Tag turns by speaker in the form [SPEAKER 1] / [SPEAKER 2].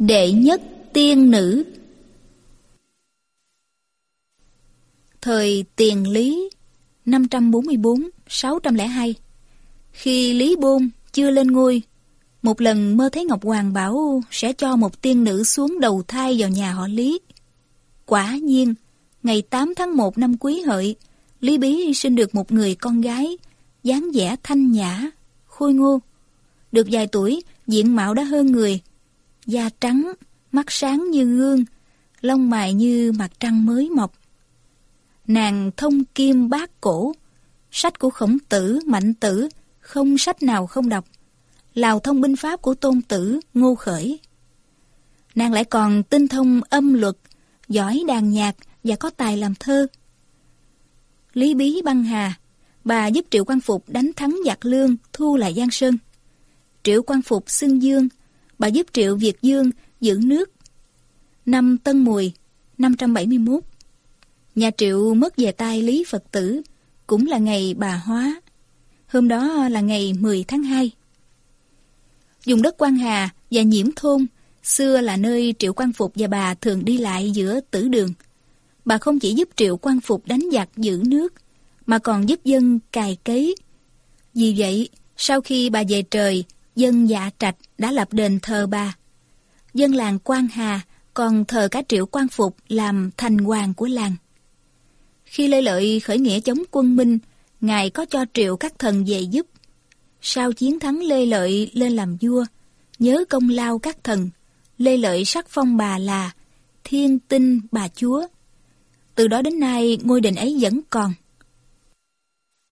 [SPEAKER 1] Đệ nhất tiên nữ. Thời tiền Lý 544-602 Khi Lý Bôn chưa lên ngôi Một lần mơ thấy Ngọc Hoàng bảo sẽ cho một tiên nữ xuống đầu thai vào nhà họ Lý. Quả nhiên, ngày 8 tháng 1 năm Quý Hợi Lý Bí sinh được một người con gái dáng vẻ thanh nhã, khôi ngô. Được vài tuổi, diện mạo đã hơn người Da trắng, mắt sáng như gương Lông mày như mặt trăng mới mọc Nàng thông kim bát cổ, sách của khổng tử, mạnh tử, không sách nào không đọc. Lào thông binh pháp của tôn tử, ngô khởi. Nàng lại còn tinh thông âm luật, giỏi đàn nhạc và có tài làm thơ. Lý bí băng hà, bà giúp Triệu Quang Phục đánh thắng giặc lương, thu lại Giang Sơn. Triệu Quang Phục xưng dương, bà giúp Triệu Việt Dương giữ nước. Năm Tân Mùi, 571 Nhà Triệu mất về tay Lý Phật tử, cũng là ngày bà hóa. Hôm đó là ngày 10 tháng 2. Dùng đất Quan Hà và Nhiễm Thôn, xưa là nơi Triệu Quang Phục và bà thường đi lại giữa tử đường. Bà không chỉ giúp Triệu Quang Phục đánh giặc giữ nước, mà còn giúp dân cài cấy. Vì vậy, sau khi bà về trời, dân dạ trạch đã lập đền thờ bà. Dân làng Quan Hà còn thờ cả Triệu quan Phục làm thành hoàng của làng. Khi Lê Lợi khởi nghĩa chống quân Minh, Ngài có cho triệu các thần về giúp. Sau chiến thắng Lê Lợi lên làm vua, nhớ công lao các thần, Lê Lợi sắc phong bà là Thiên Tinh Bà Chúa. Từ đó đến nay ngôi đền ấy vẫn còn.